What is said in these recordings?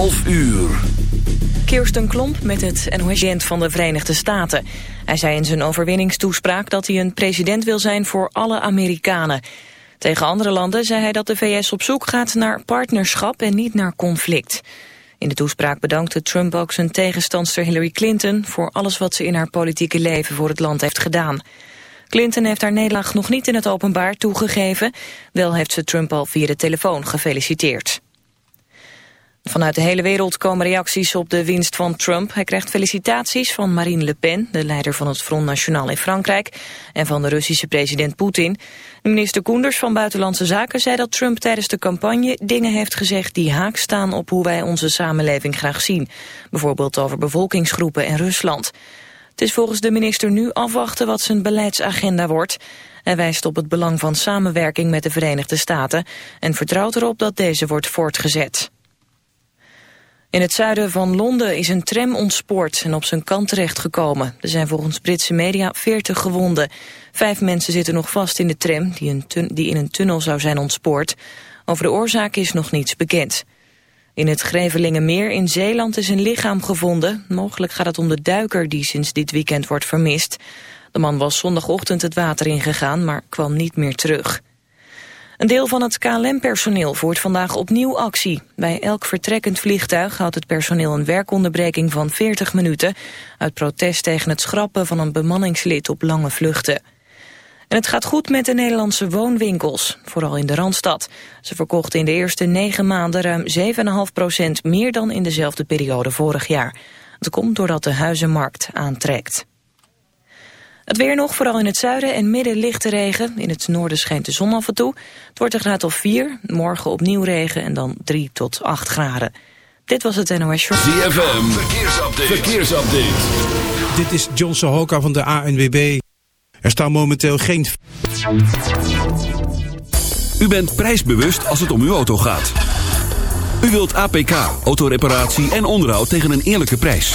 11 uur. Kirsten Klomp met het NOS van de Verenigde Staten. Hij zei in zijn overwinningstoespraak dat hij een president wil zijn voor alle Amerikanen. Tegen andere landen zei hij dat de VS op zoek gaat naar partnerschap en niet naar conflict. In de toespraak bedankte Trump ook zijn tegenstandster Hillary Clinton... voor alles wat ze in haar politieke leven voor het land heeft gedaan. Clinton heeft haar nederlaag nog niet in het openbaar toegegeven. Wel heeft ze Trump al via de telefoon gefeliciteerd. Vanuit de hele wereld komen reacties op de winst van Trump. Hij krijgt felicitaties van Marine Le Pen, de leider van het Front National in Frankrijk, en van de Russische president Poetin. Minister Koenders van Buitenlandse Zaken zei dat Trump tijdens de campagne dingen heeft gezegd die haak staan op hoe wij onze samenleving graag zien. Bijvoorbeeld over bevolkingsgroepen en Rusland. Het is volgens de minister nu afwachten wat zijn beleidsagenda wordt. Hij wijst op het belang van samenwerking met de Verenigde Staten en vertrouwt erop dat deze wordt voortgezet. In het zuiden van Londen is een tram ontspoord en op zijn kant terechtgekomen. Er zijn volgens Britse media 40 gewonden. Vijf mensen zitten nog vast in de tram die, in een tunnel zou zijn ontspoord. Over de oorzaak is nog niets bekend. In het Grevelingenmeer in Zeeland is een lichaam gevonden. Mogelijk gaat het om de duiker die sinds dit weekend wordt vermist. De man was zondagochtend het water ingegaan, maar kwam niet meer terug. Een deel van het KLM-personeel voert vandaag opnieuw actie. Bij elk vertrekkend vliegtuig houdt het personeel een werkonderbreking van 40 minuten... uit protest tegen het schrappen van een bemanningslid op lange vluchten. En het gaat goed met de Nederlandse woonwinkels, vooral in de Randstad. Ze verkochten in de eerste negen maanden ruim 7,5% meer dan in dezelfde periode vorig jaar. Het komt doordat de huizenmarkt aantrekt. Het weer nog, vooral in het zuiden en midden lichte regen. In het noorden schijnt de zon af en toe. Het wordt een graad of 4, morgen opnieuw regen en dan 3 tot 8 graden. Dit was het NOS Short. ZFM, verkeersupdate. verkeersupdate. Dit is John Sohoka van de ANWB. Er staan momenteel geen... U bent prijsbewust als het om uw auto gaat. U wilt APK, autoreparatie en onderhoud tegen een eerlijke prijs.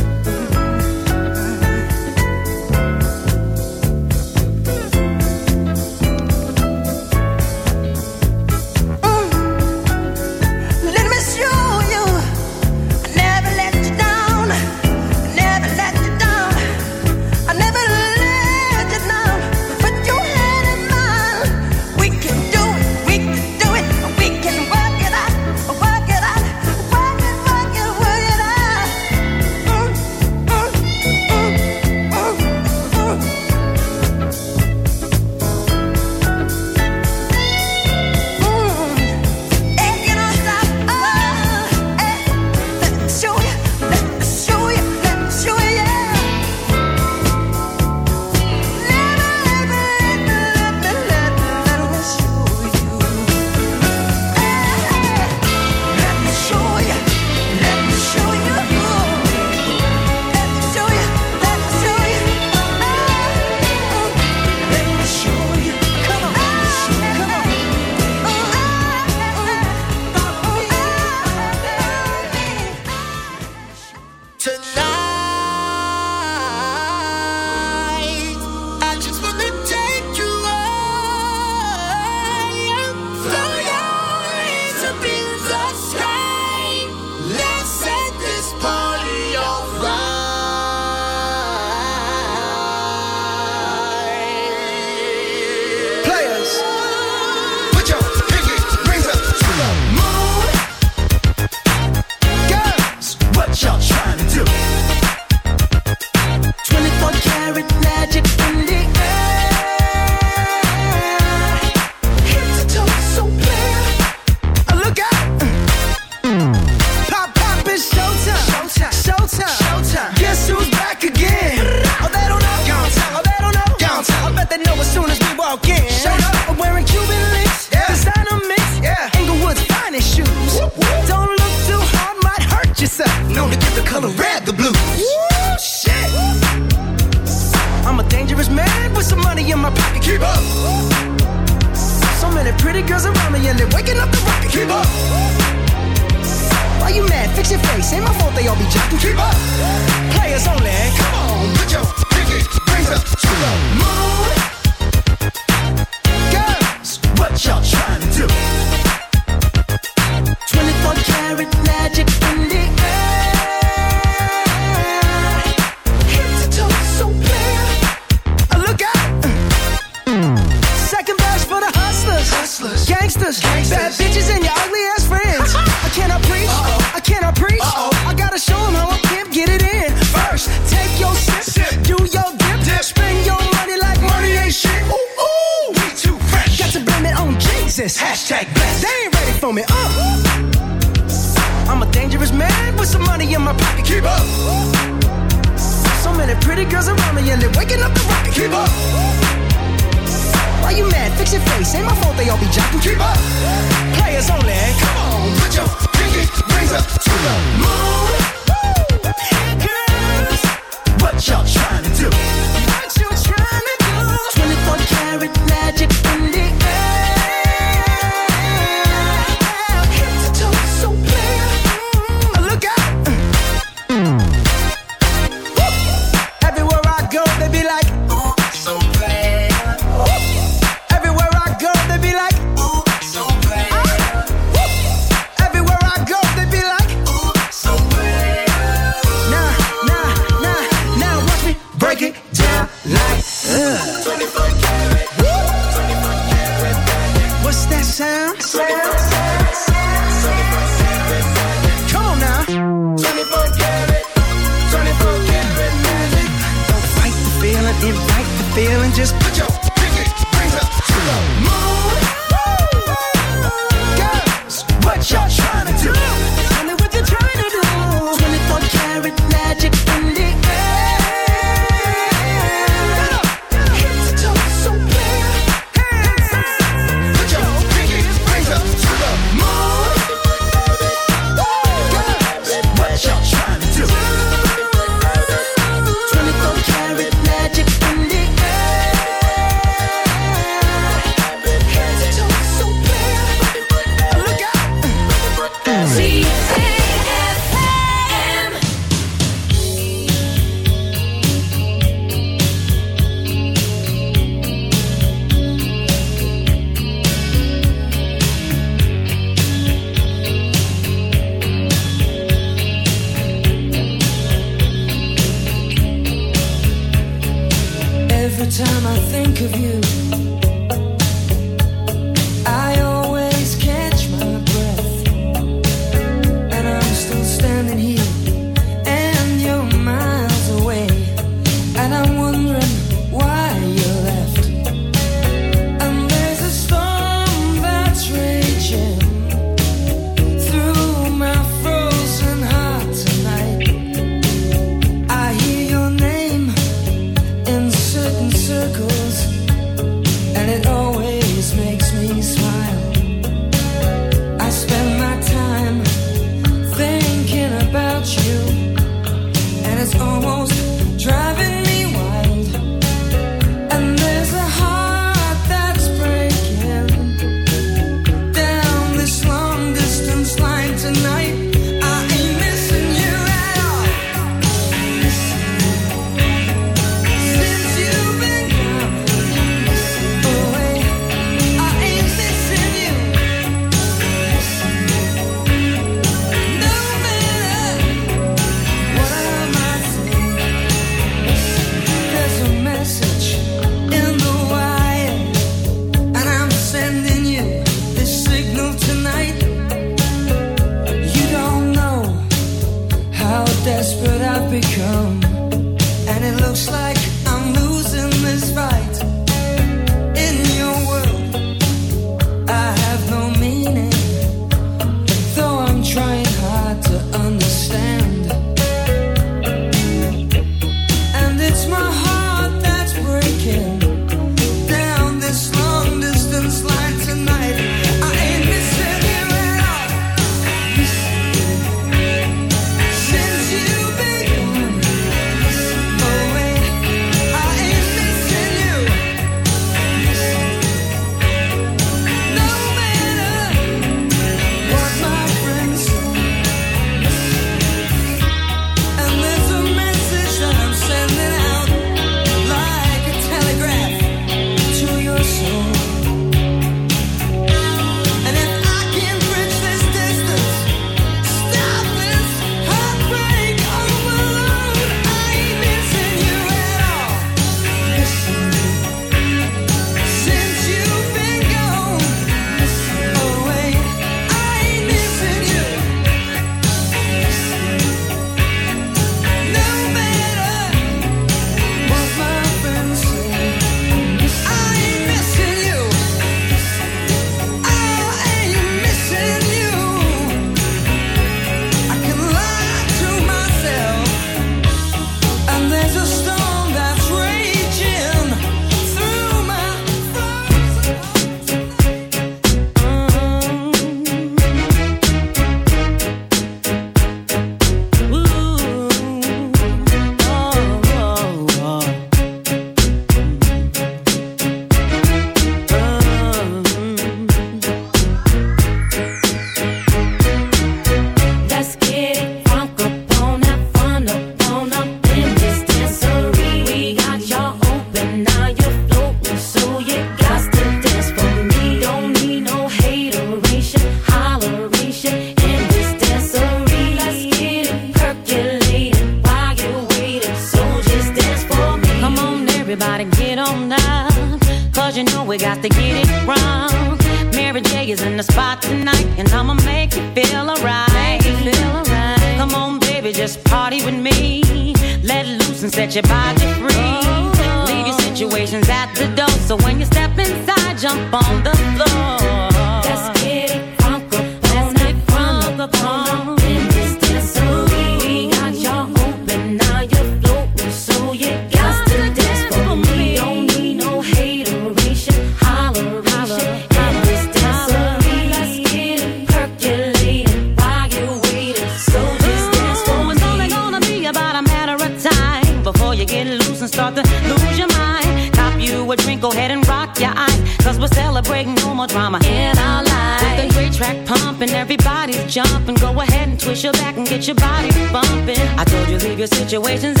get your body bumping. I told you leave your situations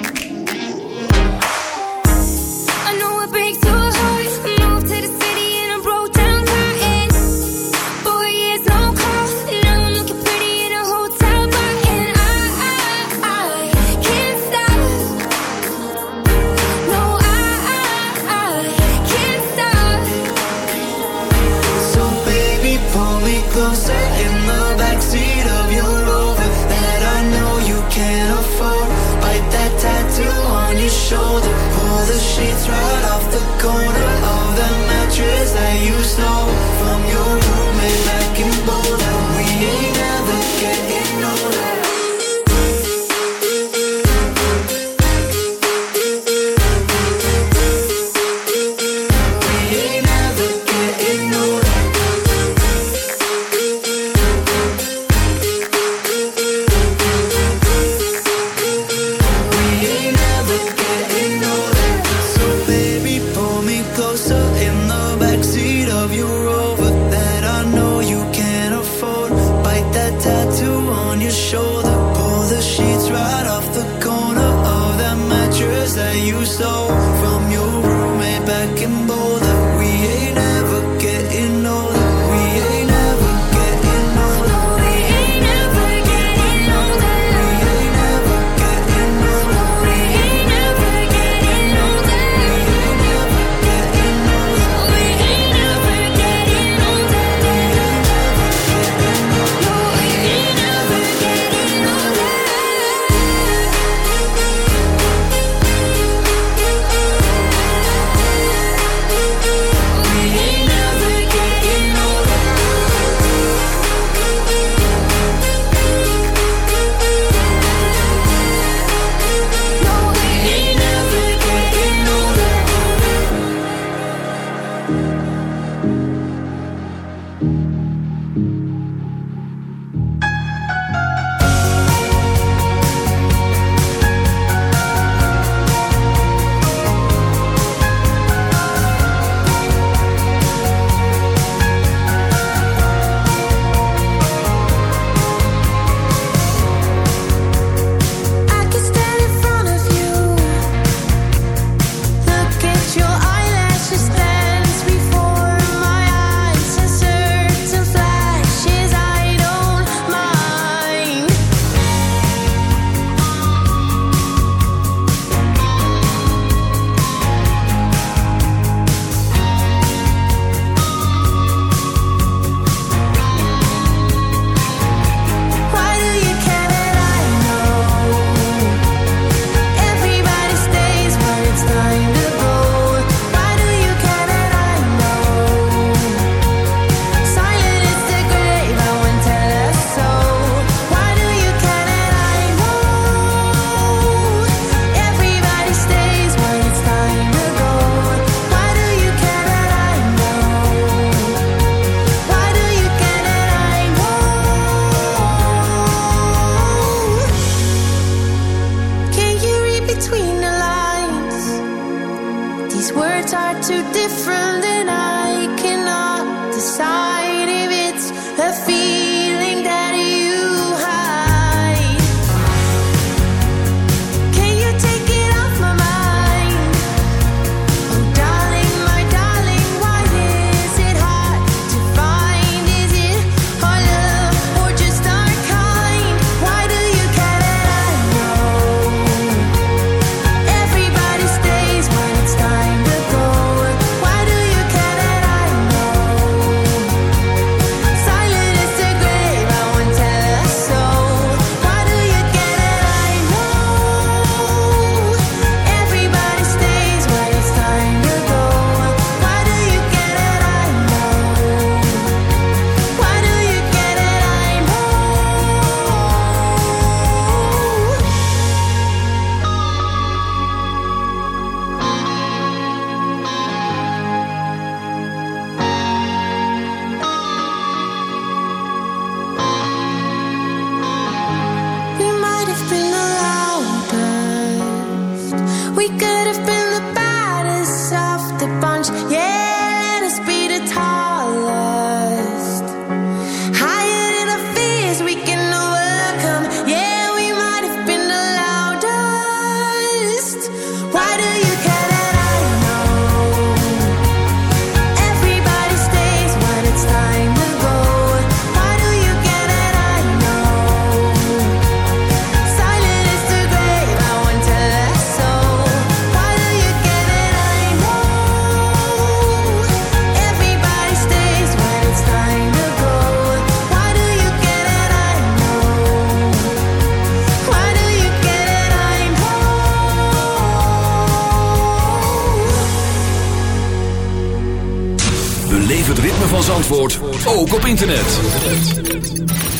ook op internet.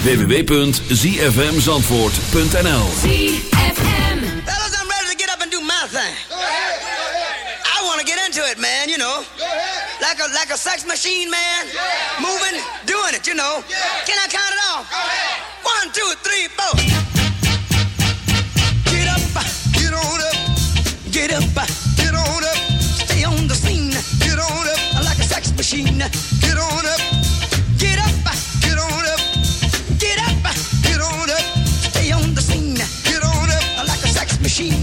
www.zfmzandvoort.nl ZFM Fellas, I'm ready to get up and do my thing. I want to get into it, man, you know. Like a, like a sex machine, man. Moving, doing it, you know. Can I count it off? One, two, three, four. Get up, get on up, get up, get on up. Stay on the scene, get on up. Like a sex machine, get on up.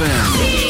ZFM.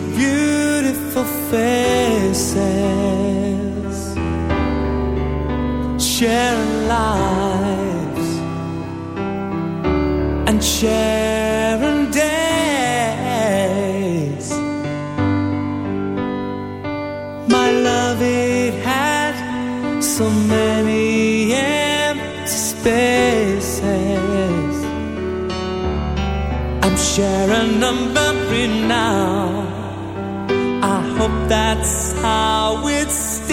beautiful faces sharing lives and sharing days. My love, it had so many empty spaces. I'm sharing a memory now. That's how it stays.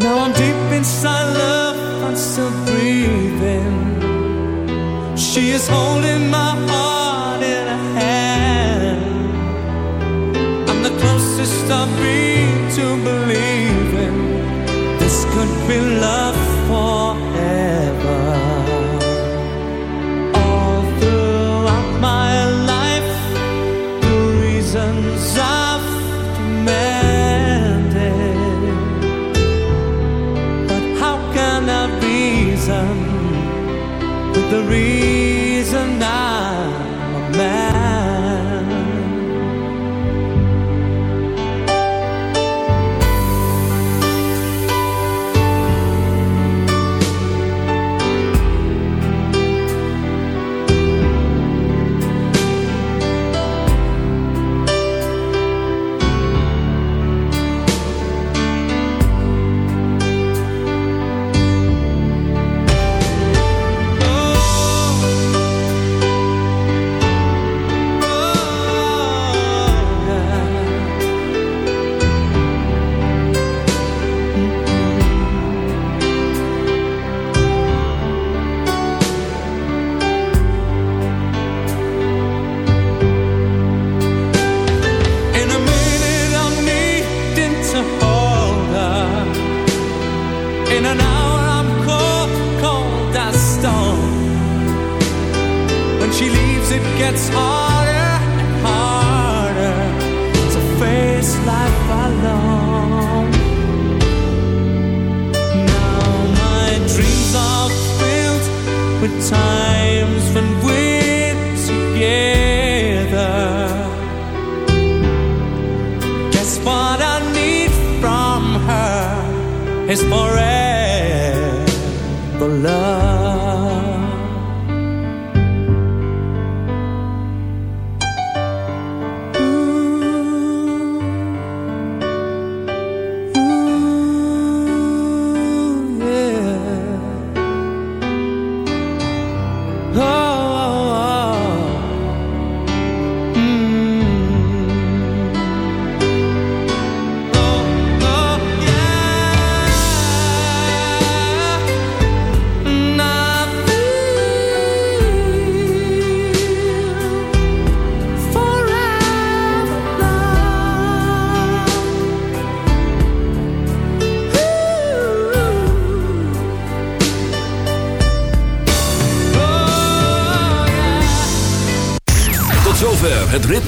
Now I'm deep inside love, I'm still breathing. She is holding my heart in her hand. I'm the closest I've been to believing